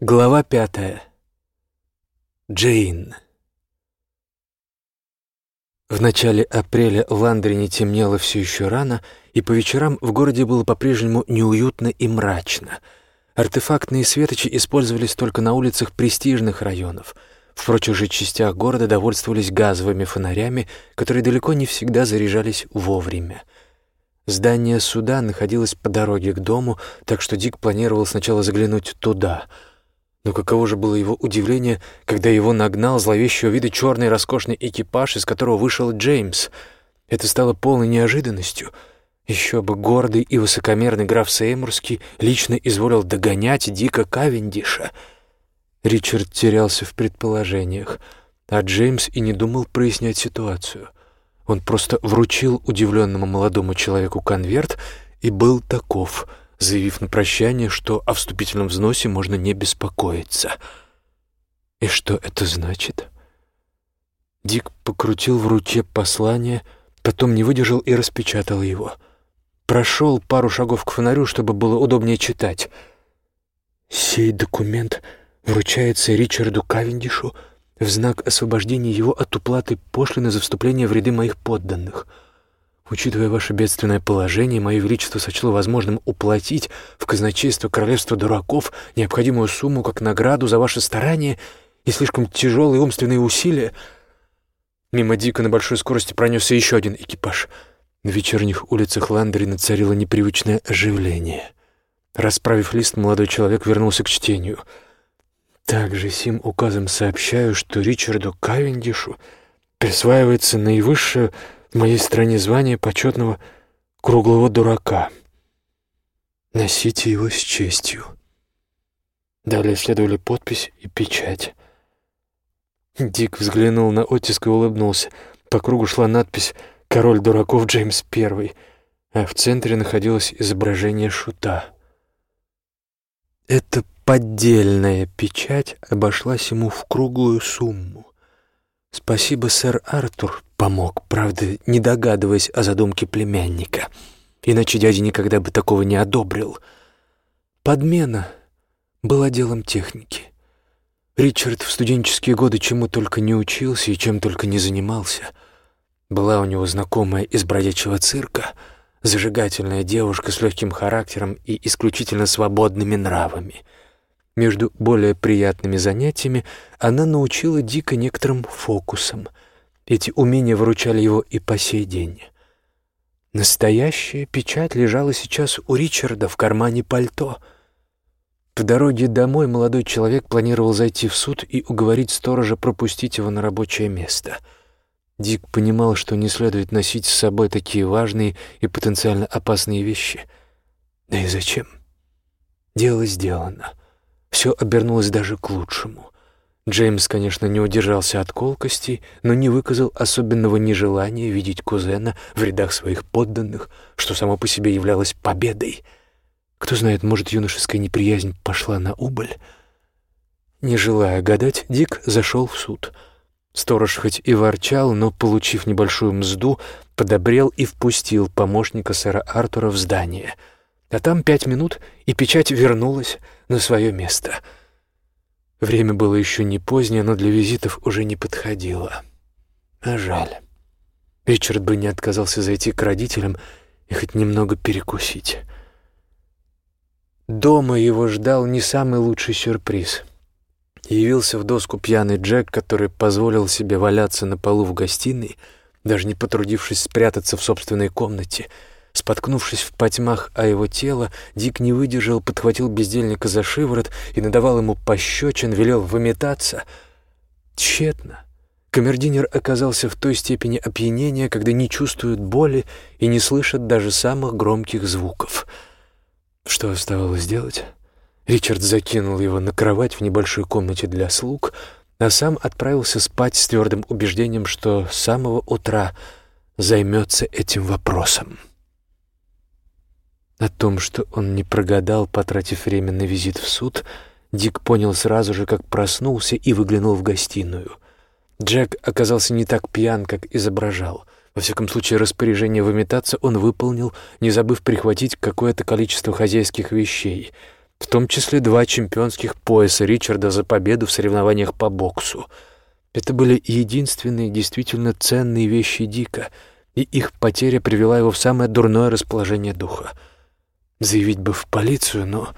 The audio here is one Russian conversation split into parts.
Глава пятая. Джейн. В начале апреля в Ландрине темнело все еще рано, и по вечерам в городе было по-прежнему неуютно и мрачно. Артефактные светочи использовались только на улицах престижных районов. В прочих же частях города довольствовались газовыми фонарями, которые далеко не всегда заряжались вовремя. Здание суда находилось по дороге к дому, так что Дик планировал сначала заглянуть туда — но каково же было его удивление, когда его нагнал зловещего вида черный роскошный экипаж, из которого вышел Джеймс. Это стало полной неожиданностью. Еще бы гордый и высокомерный граф Сеймурский лично изволил догонять Дика Кавендиша. Ричард терялся в предположениях, а Джеймс и не думал прояснять ситуацию. Он просто вручил удивленному молодому человеку конверт и был таков — заявив на прощание, что о вступительном взносе можно не беспокоиться. И что это значит? Дик покрутил в руке послание, потом не выдержал и распечатал его. Прошел пару шагов к фонарю, чтобы было удобнее читать. «Сей документ вручается Ричарду Кавендишу в знак освобождения его от уплаты пошлины за вступление в ряды моих подданных». Учитывая ваше бедственное положение, Мое Величество сочло возможным уплатить в казначейство Королевства Дураков необходимую сумму как награду за ваше старание и слишком тяжелые умственные усилия. Мимо Дика на большой скорости пронесся еще один экипаж. На вечерних улицах Ландрина царило непривычное оживление. Расправив лист, молодой человек вернулся к чтению. Также сим указом сообщаю, что Ричарду Кавендишу присваивается наивысшее в моей стране звание почетного круглого дурака. Носите его с честью. Далее следовали подпись и печать. Дик взглянул на оттиск и улыбнулся. По кругу шла надпись «Король дураков Джеймс I», а в центре находилось изображение шута. Эта поддельная печать обошлась ему в круглую сумму. Спасибо, сэр Артур помог, правда, не догадываясь о задумке племянника. Иначе дядя никогда бы такого не одобрил. Подмена была делом техники. Ричард в студенческие годы чему только не учился и чем только не занимался. Была у него знакомая из бродячего цирка, зажигательная девушка с легким характером и исключительно свободными нравами — между более приятными занятиями она научила Дика некоторым фокусам. Эти умения выручали его и по сей день. Настоящая печать лежала сейчас у Ричарда в кармане пальто. В дороге домой молодой человек планировал зайти в суд и уговорить сторожа пропустить его на рабочее место. Дик понимал, что не следует носить с собой такие важные и потенциально опасные вещи. Да и зачем? Дело сделано. Все обернулось даже к лучшему. Джеймс, конечно, не удержался от колкостей, но не выказал особенного нежелания видеть кузена в рядах своих подданных, что само по себе являлось победой. Кто знает, может, юношеская неприязнь пошла на убыль? Не желая гадать, Дик зашел в суд. Сторож хоть и ворчал, но, получив небольшую мзду, подобрел и впустил помощника сэра Артура в здание — а там пять минут, и печать вернулась на свое место. Время было еще не позднее, но для визитов уже не подходило. А жаль. Ричард бы не отказался зайти к родителям и хоть немного перекусить. Дома его ждал не самый лучший сюрприз. Явился в доску пьяный Джек, который позволил себе валяться на полу в гостиной, даже не потрудившись спрятаться в собственной комнате — Споткнувшись в потьмах о его тело, Дик не выдержал, подхватил бездельника за шиворот и надавал ему пощечин, велел выметаться. Тщетно. Камердинер оказался в той степени опьянения, когда не чувствует боли и не слышит даже самых громких звуков. Что оставалось делать? Ричард закинул его на кровать в небольшой комнате для слуг, а сам отправился спать с твердым убеждением, что с самого утра займется этим вопросом. О том, что он не прогадал, потратив время на визит в суд, Дик понял сразу же, как проснулся и выглянул в гостиную. Джек оказался не так пьян, как изображал. Во всяком случае, распоряжение выметаться он выполнил, не забыв прихватить какое-то количество хозяйских вещей. в том числе два чемпионских пояса Ричарда за победу в соревнованиях по боксу. Это были единственные действительно ценные вещи Дика, и их потеря привела его в самое дурное расположение духа. Заявить бы в полицию, но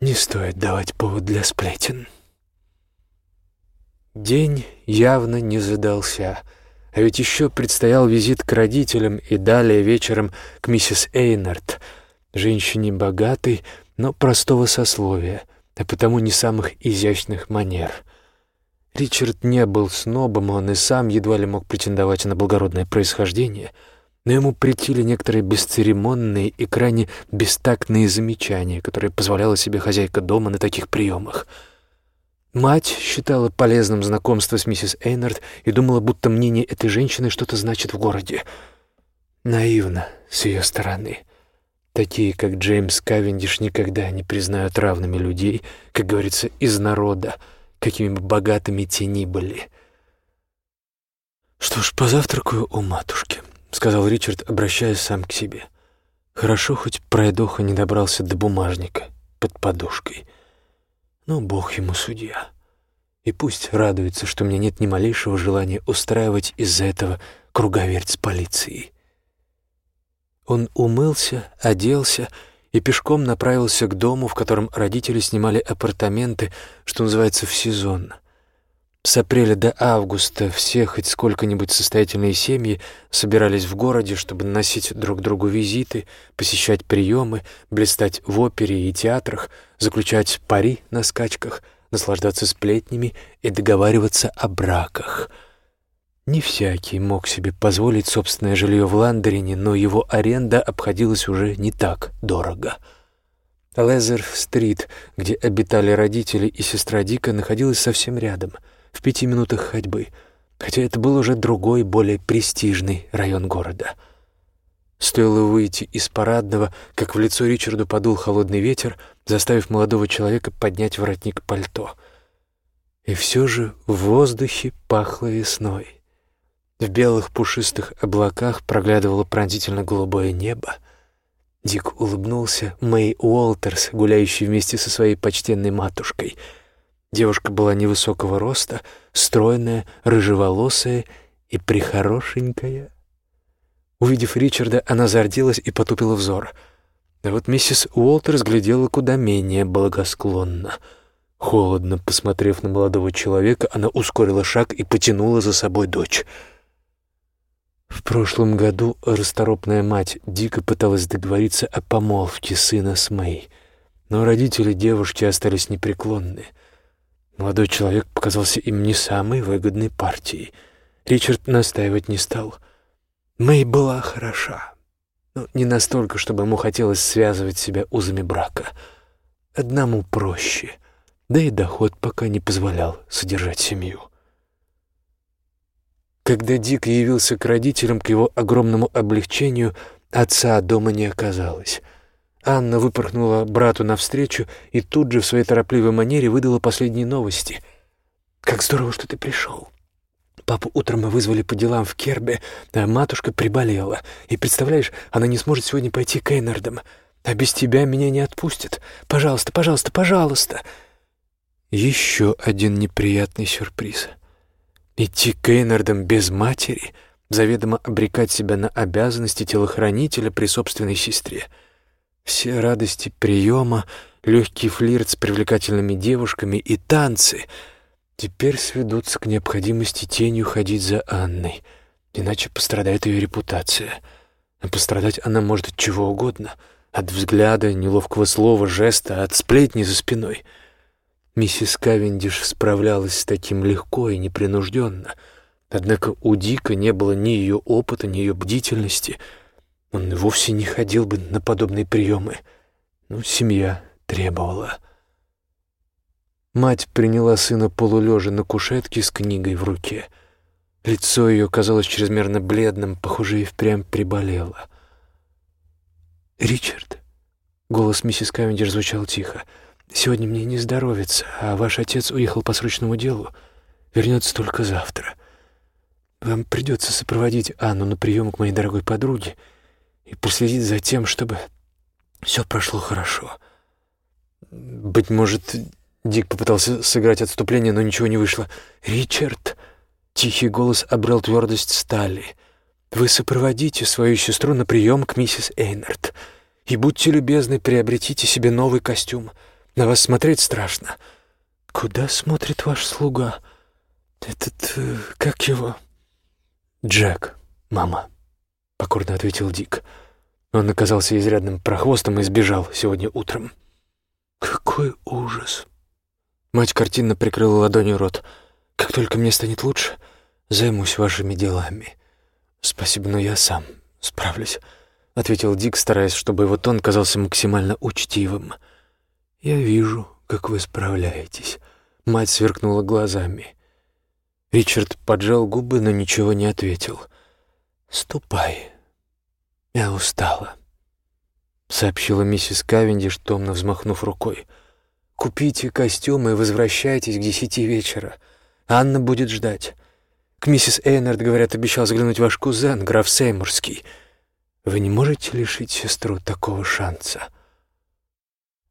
не стоит давать повод для сплетен. День явно не задался, а ведь еще предстоял визит к родителям и далее вечером к миссис Эйнард, женщине богатой, но простого сословия, а потому не самых изящных манер. Ричард не был снобом, он и сам едва ли мог претендовать на благородное происхождение — но ему претили некоторые бесцеремонные и крайне бестактные замечания, которые позволяла себе хозяйка дома на таких приемах. Мать считала полезным знакомство с миссис Эйнард и думала, будто мнение этой женщины что-то значит в городе. Наивно с ее стороны. Такие, как Джеймс Кавендиш, никогда не признают равными людей, как говорится, из народа, какими бы богатыми те ни были. Что ж, позавтракаю у матушки. — сказал Ричард, обращаясь сам к себе. «Хорошо, хоть пройдоха не добрался до бумажника под подушкой. Но Бог ему судья. И пусть радуется, что у меня нет ни малейшего желания устраивать из-за этого круговерть с полицией». Он умылся, оделся и пешком направился к дому, в котором родители снимали апартаменты, что называется, в сезон. С апреля до августа все хоть сколько-нибудь состоятельные семьи собирались в городе, чтобы наносить друг другу визиты, посещать приемы, блистать в опере и театрах, заключать пари на скачках, наслаждаться сплетнями и договариваться о браках. Не всякий мог себе позволить собственное жилье в Ландерине, но его аренда обходилась уже не так дорого. Лезер-стрит, где обитали родители и сестра Дика, находилась совсем рядом — в пяти минутах ходьбы, хотя это был уже другой, более престижный район города. Стоило выйти из парадного, как в лицо Ричарду подул холодный ветер, заставив молодого человека поднять воротник пальто. И все же в воздухе пахло весной. В белых пушистых облаках проглядывало пронзительно голубое небо. Дик улыбнулся Мэй Уолтерс, гуляющей вместе со своей почтенной матушкой — Девушка была невысокого роста, стройная, рыжеволосая и прихорошенькая. Увидев Ричарда, она зарделась и потупила взор. А вот миссис Уолтер взглядела куда менее благосклонно. Холодно посмотрев на молодого человека, она ускорила шаг и потянула за собой дочь. В прошлом году расторопная мать дико пыталась договориться о помолвке сына с Мэй, но родители девушки остались непреклонны — Молодой человек показался им не самой выгодной партией. Ричард настаивать не стал. Мэй была хороша, но не настолько, чтобы ему хотелось связывать себя узами брака. Одному проще, да и доход пока не позволял содержать семью. Когда Дик явился к родителям, к его огромному облегчению, отца дома не оказалось. Анна выпорхнула брату навстречу и тут же в своей торопливой манере выдала последние новости. «Как здорово, что ты пришел!» Папу утром мы вызвали по делам в Кербе, а матушка приболела. И, представляешь, она не сможет сегодня пойти к Эйнардам. А без тебя меня не отпустят. Пожалуйста, пожалуйста, пожалуйста!» Еще один неприятный сюрприз. Идти к Эйнардам без матери, заведомо обрекать себя на обязанности телохранителя при собственной сестре — все радости приема, легкий флирт с привлекательными девушками и танцы теперь сведутся к необходимости тенью ходить за Анной, иначе пострадает ее репутация. А пострадать она может от чего угодно — от взгляда, неловкого слова, жеста, от сплетни за спиной. Миссис Кавендиш справлялась с таким легко и непринужденно, однако у Дика не было ни ее опыта, ни ее бдительности — он вовсе не ходил бы на подобные приемы. Но семья требовала. Мать приняла сына полулежа на кушетке с книгой в руке. Лицо ее казалось чрезмерно бледным, похоже, и впрямь приболело. «Ричард», — голос миссис Кавендер звучал тихо, — «сегодня мне не здоровится, а ваш отец уехал по срочному делу. Вернется только завтра. Вам придется сопроводить Анну на прием к моей дорогой подруге» и проследить за тем, чтобы все прошло хорошо. Быть может, Дик попытался сыграть отступление, но ничего не вышло. «Ричард!» Тихий голос обрел твердость стали. «Вы сопроводите свою сестру на прием к миссис Эйнард. И будьте любезны, приобретите себе новый костюм. На вас смотреть страшно». «Куда смотрит ваш слуга? Этот... Э, как его?» «Джек, мама», — покорно ответил Дик. Он оказался изрядным прохвостом и сбежал сегодня утром. «Какой ужас!» Мать картинно прикрыла ладонью рот. «Как только мне станет лучше, займусь вашими делами. Спасибо, но я сам справлюсь», — ответил Дик, стараясь, чтобы его тон казался максимально учтивым. «Я вижу, как вы справляетесь». Мать сверкнула глазами. Ричард поджал губы, но ничего не ответил. «Ступай. Я устала», — сообщила миссис Кавендиш, томно взмахнув рукой. Купите костюмы и возвращайтесь к десяти вечера. Анна будет ждать. К миссис Эйнард, говорят, обещал заглянуть ваш кузен, граф Сеймурский. Вы не можете лишить сестру такого шанса?»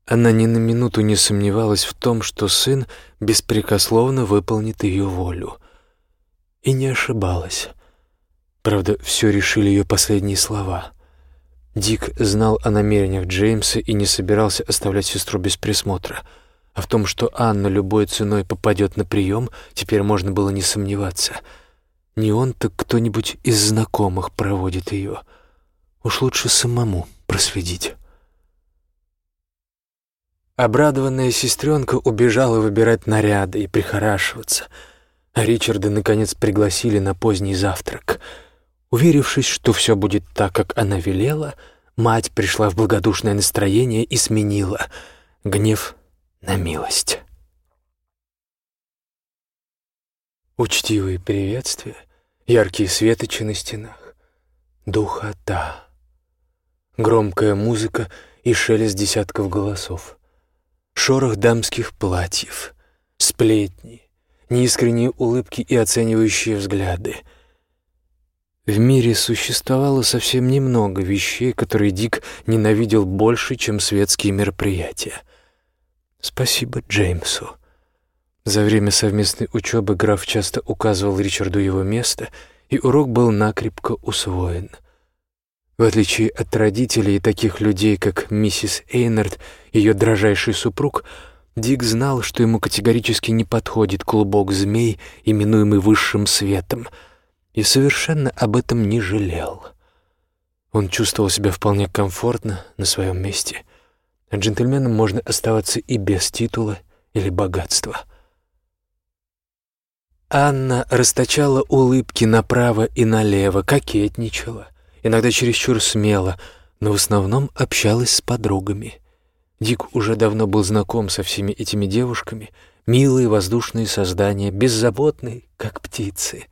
Она ни на минуту не сомневалась в том, что сын беспрекословно выполнит ее волю. И не ошибалась. Правда, все решили ее последние слова — Дик знал о намерениях Джеймса и не собирался оставлять сестру без присмотра. А в том, что Анна любой ценой попадет на прием, теперь можно было не сомневаться. Не он, так кто-нибудь из знакомых проводит ее. Уж лучше самому проследить. Обрадованная сестренка убежала выбирать наряды и прихорашиваться, а Ричарда, наконец, пригласили на поздний завтрак — Уверившись, что все будет так, как она велела, мать пришла в благодушное настроение и сменила гнев на милость. Учтивые приветствия, яркие светочи на стенах, духота, громкая музыка и шелест десятков голосов, шорох дамских платьев, сплетни, неискренние улыбки и оценивающие взгляды — в мире существовало совсем немного вещей, которые Дик ненавидел больше, чем светские мероприятия. Спасибо Джеймсу. За время совместной учебы граф часто указывал Ричарду его место, и урок был накрепко усвоен. В отличие от родителей и таких людей, как миссис Эйнард, ее дрожайший супруг, Дик знал, что ему категорически не подходит клубок змей, именуемый высшим светом — и совершенно об этом не жалел. Он чувствовал себя вполне комфортно на своем месте. А джентльменом можно оставаться и без титула или богатства. Анна расточала улыбки направо и налево, кокетничала, иногда чересчур смело, но в основном общалась с подругами. Дик уже давно был знаком со всеми этими девушками, милые воздушные создания, беззаботные, как птицы.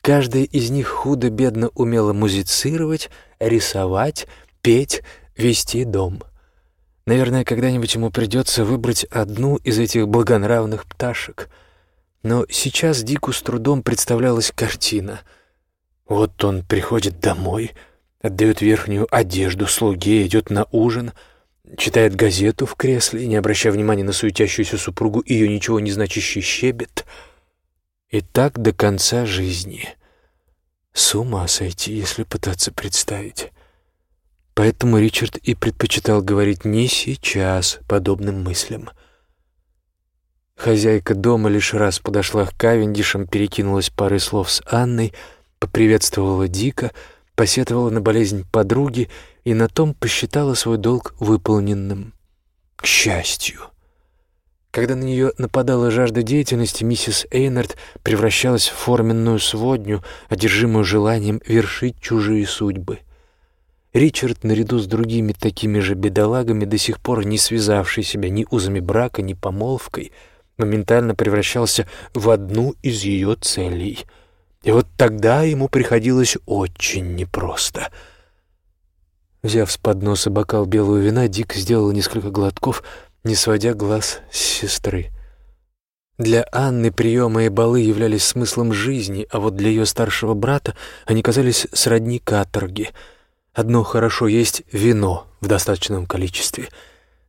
Каждая из них худо-бедно умела музицировать, рисовать, петь, вести дом. Наверное, когда-нибудь ему придется выбрать одну из этих благонравных пташек. Но сейчас Дику с трудом представлялась картина. Вот он приходит домой, отдает верхнюю одежду слуге, идет на ужин, читает газету в кресле, не обращая внимания на суетящуюся супругу и ее ничего не значащий щебет. И так до конца жизни. С ума сойти, если пытаться представить. Поэтому Ричард и предпочитал говорить не сейчас подобным мыслям. Хозяйка дома лишь раз подошла к Кавендишам, перекинулась парой слов с Анной, поприветствовала Дика, посетовала на болезнь подруги и на том посчитала свой долг выполненным. К счастью. Когда на нее нападала жажда деятельности, миссис Эйнард превращалась в форменную сводню, одержимую желанием вершить чужие судьбы. Ричард, наряду с другими такими же бедолагами, до сих пор не связавший себя ни узами брака, ни помолвкой, моментально превращался в одну из ее целей. И вот тогда ему приходилось очень непросто. Взяв с подноса бокал белого вина, Дик сделал несколько глотков — не сводя глаз с сестры. Для Анны приемы и балы являлись смыслом жизни, а вот для ее старшего брата они казались сродни каторги. Одно хорошо есть вино в достаточном количестве.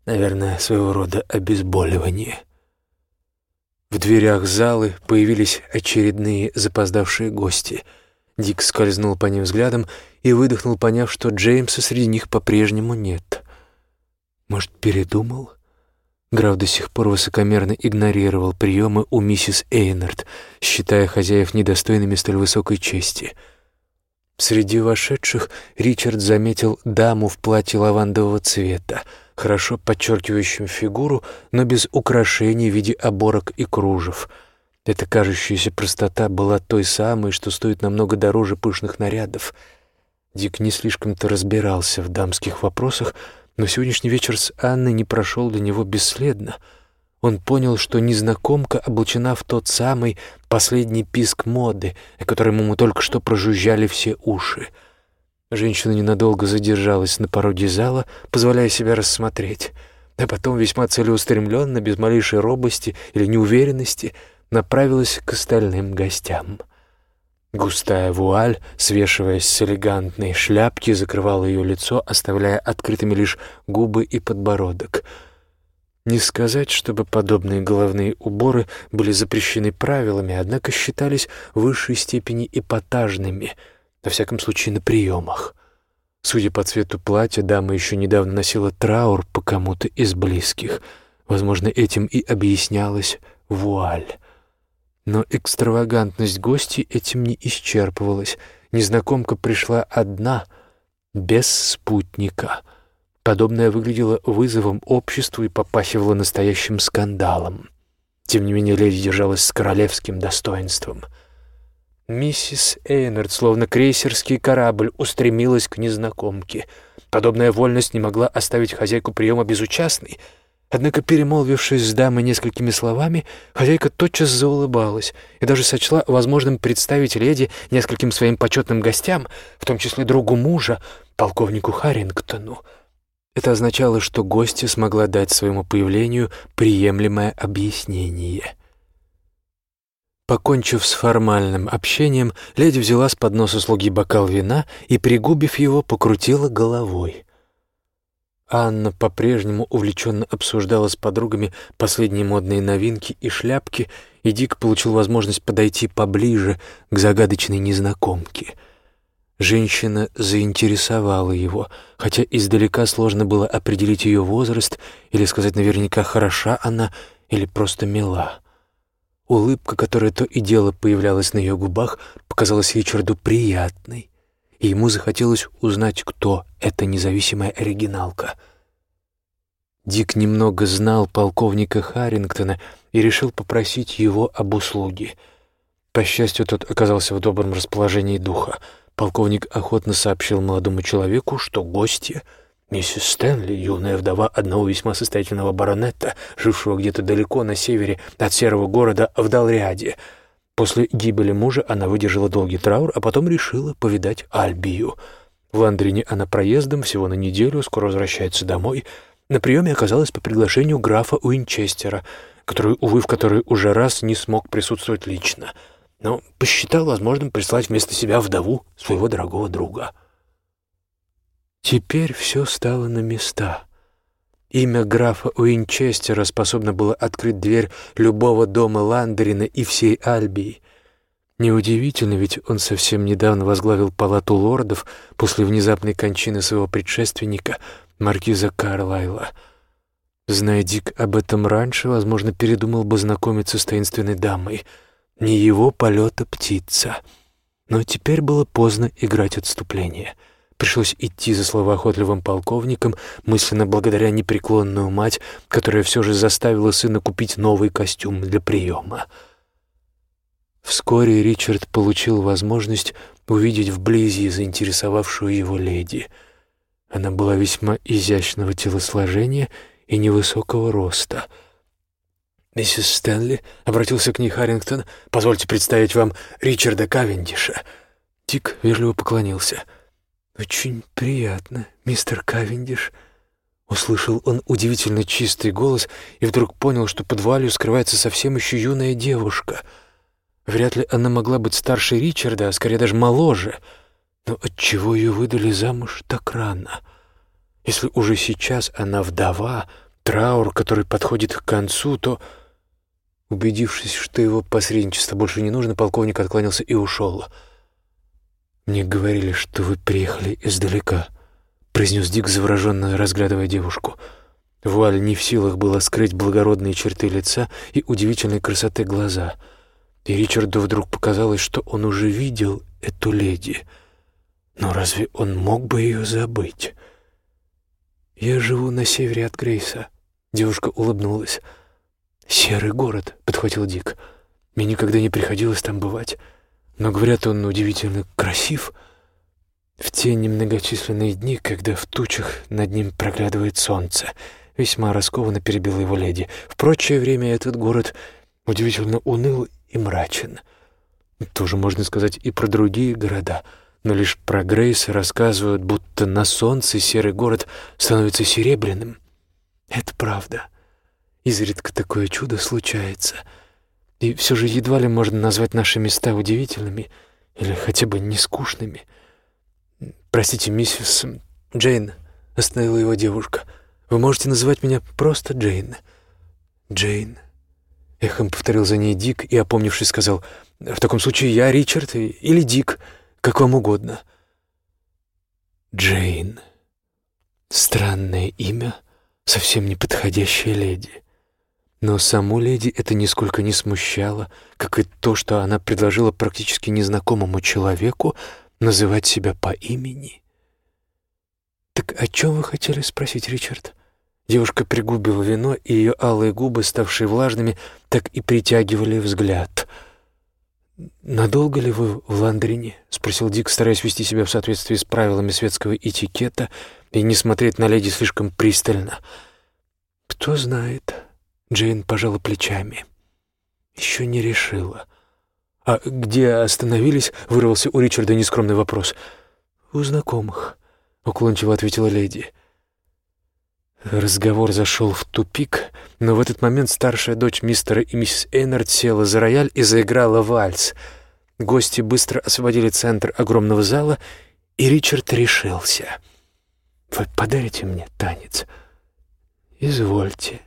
Наверное, своего рода обезболивание. В дверях залы появились очередные запоздавшие гости. Дик скользнул по ним взглядом и выдохнул, поняв, что Джеймса среди них по-прежнему нет. Может, передумал? Граф до сих пор высокомерно игнорировал приемы у миссис Эйнард, считая хозяев недостойными столь высокой чести. Среди вошедших Ричард заметил даму в платье лавандового цвета, хорошо подчеркивающем фигуру, но без украшений в виде оборок и кружев. Эта кажущаяся простота была той самой, что стоит намного дороже пышных нарядов. Дик не слишком-то разбирался в дамских вопросах, но сегодняшний вечер с Анной не прошел для него бесследно. Он понял, что незнакомка облачена в тот самый последний писк моды, о котором ему только что прожужжали все уши. Женщина ненадолго задержалась на пороге зала, позволяя себя рассмотреть, а потом весьма целеустремленно, без малейшей робости или неуверенности, направилась к остальным гостям. Густая вуаль, свешиваясь с элегантной шляпки, закрывала ее лицо, оставляя открытыми лишь губы и подбородок. Не сказать, чтобы подобные головные уборы были запрещены правилами, однако считались в высшей степени эпатажными, во всяком случае на приемах. Судя по цвету платья, дама еще недавно носила траур по кому-то из близких. Возможно, этим и объяснялась вуаль. Но экстравагантность гостей этим не исчерпывалась. Незнакомка пришла одна, без спутника. Подобное выглядело вызовом обществу и попахивало настоящим скандалом. Тем не менее, леди держалась с королевским достоинством. Миссис Эйнард, словно крейсерский корабль, устремилась к незнакомке. Подобная вольность не могла оставить хозяйку приема безучастной — Однако, перемолвившись с дамой несколькими словами, хозяйка тотчас заулыбалась и даже сочла возможным представить леди нескольким своим почетным гостям, в том числе другу мужа, полковнику Харрингтону. Это означало, что гостья смогла дать своему появлению приемлемое объяснение. Покончив с формальным общением, леди взяла с подноса слуги бокал вина и, пригубив его, покрутила головой — Анна по-прежнему увлеченно обсуждала с подругами последние модные новинки и шляпки, и Дик получил возможность подойти поближе к загадочной незнакомке. Женщина заинтересовала его, хотя издалека сложно было определить ее возраст или сказать наверняка, хороша она или просто мила. Улыбка, которая то и дело появлялась на ее губах, показалась Ричарду приятной и ему захотелось узнать, кто эта независимая оригиналка. Дик немного знал полковника Харрингтона и решил попросить его об услуге. По счастью, тот оказался в добром расположении духа. Полковник охотно сообщил молодому человеку, что гостья — миссис Стэнли, юная вдова одного весьма состоятельного баронета, жившего где-то далеко на севере от серого города в Далряде — После гибели мужа она выдержала долгий траур, а потом решила повидать Альбию. В Лондоне она проездом всего на неделю, скоро возвращается домой. На приеме оказалась по приглашению графа Уинчестера, который, увы, в который уже раз не смог присутствовать лично, но посчитал возможным прислать вместо себя вдову своего дорогого друга. Теперь все стало на места — Имя графа Уинчестера способно было открыть дверь любого дома Ландерина и всей Альбии. Неудивительно, ведь он совсем недавно возглавил палату лордов после внезапной кончины своего предшественника, маркиза Карлайла. Зная Дик об этом раньше, возможно, передумал бы знакомиться с таинственной дамой. Не его полета птица. Но теперь было поздно играть отступление — Пришлось идти за словоохотливым полковником, мысленно благодаря непреклонную мать, которая все же заставила сына купить новый костюм для приема. Вскоре Ричард получил возможность увидеть вблизи заинтересовавшую его леди. Она была весьма изящного телосложения и невысокого роста. «Миссис Стэнли», — обратился к ней Харрингтон, — «позвольте представить вам Ричарда Кавендиша». Тик вежливо поклонился — «Очень приятно, мистер Кавендиш», — услышал он удивительно чистый голос и вдруг понял, что под вуалью скрывается совсем еще юная девушка. Вряд ли она могла быть старше Ричарда, а скорее даже моложе. Но отчего ее выдали замуж так рано? Если уже сейчас она вдова, траур, который подходит к концу, то...» Убедившись, что его посредничество больше не нужно, полковник отклонился и ушел. «Мне говорили, что вы приехали издалека», — произнес Дик, завороженно разглядывая девушку. Вуаль не в силах было скрыть благородные черты лица и удивительной красоты глаза. И Ричарду вдруг показалось, что он уже видел эту леди. Но разве он мог бы ее забыть? «Я живу на севере от Грейса», — девушка улыбнулась. «Серый город», — подхватил Дик. «Мне никогда не приходилось там бывать, но, говорят, он удивительно красив». В те немногочисленные дни, когда в тучах над ним проглядывает солнце, весьма раскованно перебила его леди. В прочее время этот город удивительно уныл и мрачен. Тоже можно сказать и про другие города, но лишь про Грейс рассказывают, будто на солнце серый город становится серебряным. Это правда. Изредка такое чудо случается. И все же едва ли можно назвать наши места удивительными или хотя бы нескучными. «Простите, миссис Джейн», — остановила его девушка. «Вы можете называть меня просто Джейн». «Джейн», — эхом повторил за ней Дик и, опомнившись, сказал, «В таком случае я Ричард или Дик, как вам угодно». Джейн. Странное имя, совсем не подходящая леди. Но саму леди это нисколько не смущало, как и то, что она предложила практически незнакомому человеку называть себя по имени. «Так о чем вы хотели спросить, Ричард?» Девушка пригубила вино, и ее алые губы, ставшие влажными, так и притягивали взгляд. «Надолго ли вы в Ландрине?» — спросил Дик, стараясь вести себя в соответствии с правилами светского этикета и не смотреть на леди слишком пристально. «Кто знает?» — Джейн пожала плечами. «Еще не решила». «А где остановились?» — вырвался у Ричарда нескромный вопрос. «У знакомых», — уклончиво ответила леди. Разговор зашел в тупик, но в этот момент старшая дочь мистера и миссис Эйнард села за рояль и заиграла вальс. Гости быстро освободили центр огромного зала, и Ричард решился. «Вы подарите мне танец?» «Извольте»,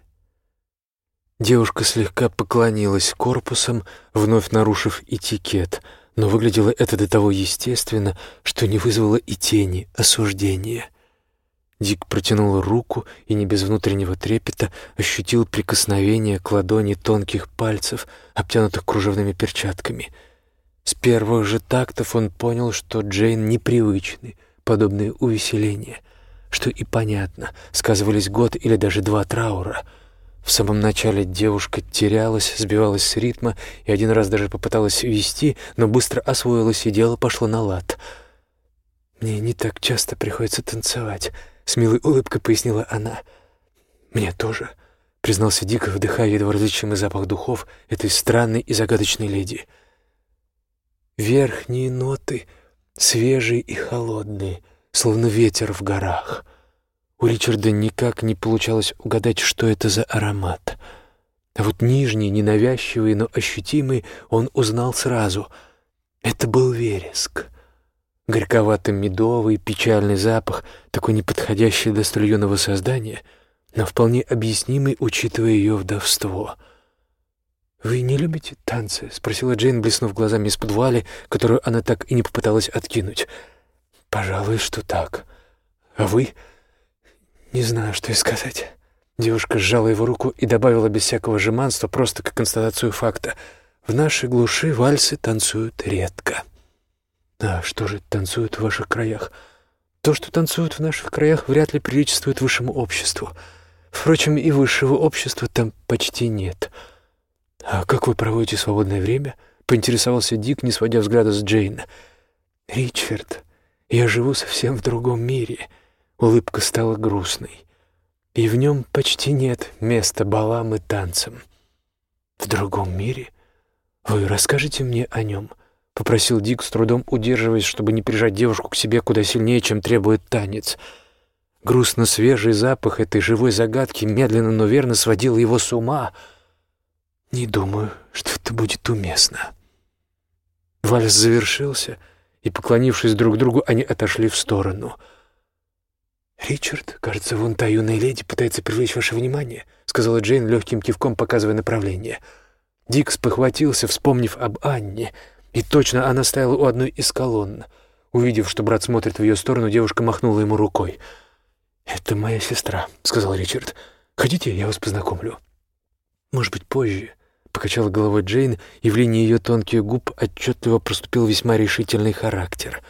Девушка слегка поклонилась корпусом, вновь нарушив этикет, но выглядело это до того естественно, что не вызвало и тени осуждения. Дик протянул руку и не без внутреннего трепета ощутил прикосновение к ладони тонких пальцев, обтянутых кружевными перчатками. С первых же тактов он понял, что Джейн непривычны подобные увеселения, что и понятно, сказывались год или даже два траура — в самом начале девушка терялась, сбивалась с ритма и один раз даже попыталась вести, но быстро освоилась и дело пошло на лад. «Мне не так часто приходится танцевать», — с милой улыбкой пояснила она. «Мне тоже», — признался Дико, вдыхая едва различимый запах духов этой странной и загадочной леди. Верхние ноты свежие и холодные, словно ветер в горах — у Ричарда никак не получалось угадать, что это за аромат. А вот нижний, ненавязчивый, но ощутимый, он узнал сразу. Это был вереск. Горьковато-медовый, печальный запах, такой неподходящий для столь юного создания, но вполне объяснимый, учитывая ее вдовство. «Вы не любите танцы?» — спросила Джейн, блеснув глазами из-под вуали, которую она так и не попыталась откинуть. «Пожалуй, что так. А вы...» «Не знаю, что и сказать». Девушка сжала его руку и добавила без всякого жеманства, просто как констатацию факта. «В нашей глуши вальсы танцуют редко». «А что же танцуют в ваших краях?» «То, что танцуют в наших краях, вряд ли приличествует высшему обществу. Впрочем, и высшего общества там почти нет». «А как вы проводите свободное время?» — поинтересовался Дик, не сводя взгляда с Джейна. «Ричард, я живу совсем в другом мире». Улыбка стала грустной, и в нем почти нет места балам и танцам. В другом мире? Вы расскажете мне о нем? — попросил Дик, с трудом удерживаясь, чтобы не прижать девушку к себе куда сильнее, чем требует танец. Грустно свежий запах этой живой загадки медленно, но верно сводил его с ума. Не думаю, что это будет уместно. Вальс завершился, и, поклонившись друг другу, они отошли в сторону — «Ричард, кажется, вон та юная леди пытается привлечь ваше внимание», — сказала Джейн легким кивком, показывая направление. Дик спохватился, вспомнив об Анне, и точно она стояла у одной из колонн. Увидев, что брат смотрит в ее сторону, девушка махнула ему рукой. «Это моя сестра», — сказал Ричард. «Хотите, я вас познакомлю?» «Может быть, позже», — покачала головой Джейн, и в линии ее тонких губ отчетливо проступил весьма решительный характер.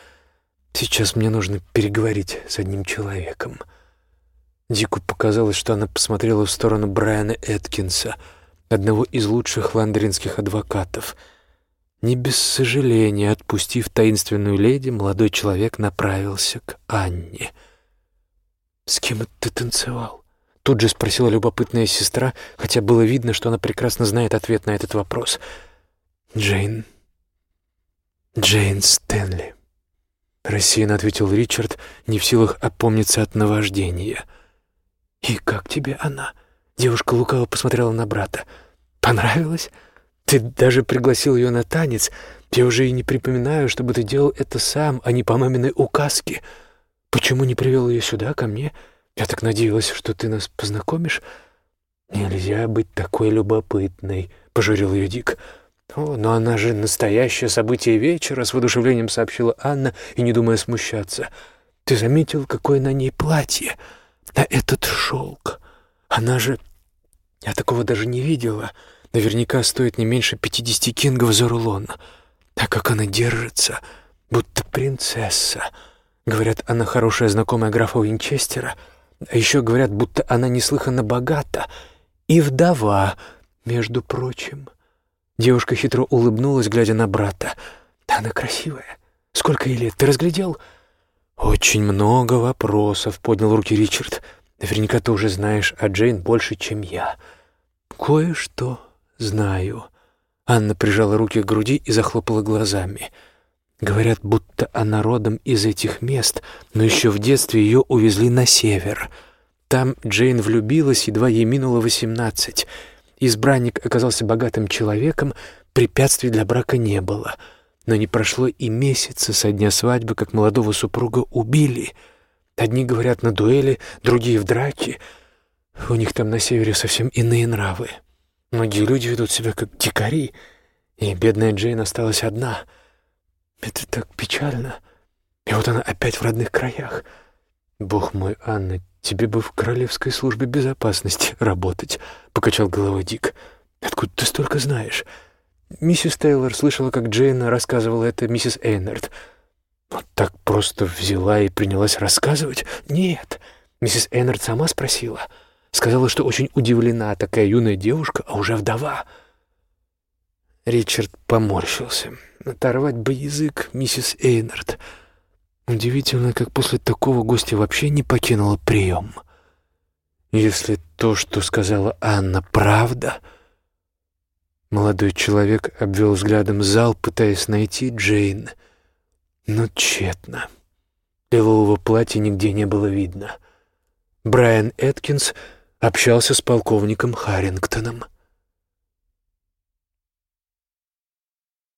«Сейчас мне нужно переговорить с одним человеком». Дику показалось, что она посмотрела в сторону Брайана Эткинса, одного из лучших ландринских адвокатов. Не без сожаления, отпустив таинственную леди, молодой человек направился к Анне. «С кем ты танцевал?» Тут же спросила любопытная сестра, хотя было видно, что она прекрасно знает ответ на этот вопрос. «Джейн. Джейн Стэнли», — рассеянно ответил Ричард, не в силах опомниться от наваждения. «И как тебе она?» Девушка лукаво посмотрела на брата. «Понравилось? Ты даже пригласил ее на танец. Я уже и не припоминаю, чтобы ты делал это сам, а не по маминой указке. Почему не привел ее сюда, ко мне?» Я так надеялась, что ты нас познакомишь. Нельзя быть такой любопытной, — пожурил ее Дик. «О, но она же настоящее событие вечера», — с воодушевлением сообщила Анна, и не думая смущаться. «Ты заметил, какое на ней платье? А этот шелк? Она же... Я такого даже не видела. Наверняка стоит не меньше пятидесяти кингов за рулон. А как она держится, будто принцесса. Говорят, она хорошая знакомая графа Винчестера». А еще говорят, будто она неслыханно богата. И вдова, между прочим. Девушка хитро улыбнулась, глядя на брата. Она красивая. Сколько ей лет, ты разглядел? Очень много вопросов, поднял руки Ричард. Наверняка ты уже знаешь о Джейн больше, чем я. Кое-что знаю. Анна прижала руки к груди и захлопала глазами. — Говорят, будто она родом из этих мест, но еще в детстве ее увезли на север. Там Джейн влюбилась, едва ей минуло восемнадцать. Избранник оказался богатым человеком, препятствий для брака не было. Но не прошло и месяца со дня свадьбы, как молодого супруга убили. Одни говорят на дуэли, другие в драке. У них там на севере совсем иные нравы. Многие люди ведут себя как дикари, и бедная Джейн осталась одна — это так печально. И вот она опять в родных краях. Бог мой, Анна, тебе бы в Королевской службе безопасности работать, — покачал головой Дик. Откуда ты столько знаешь? Миссис Тейлор слышала, как Джейна рассказывала это миссис Эйнард. Вот так просто взяла и принялась рассказывать? Нет. Миссис Эйнард сама спросила. Сказала, что очень удивлена такая юная девушка, а уже вдова. Ричард поморщился. Оторвать бы язык, миссис Эйнард. Удивительно, как после такого гостя вообще не покинула прием. Если то, что сказала Анна, правда... Молодой человек обвел взглядом зал, пытаясь найти Джейн. Но тщетно. Лилового платья нигде не было видно. Брайан Эткинс общался с полковником Харрингтоном.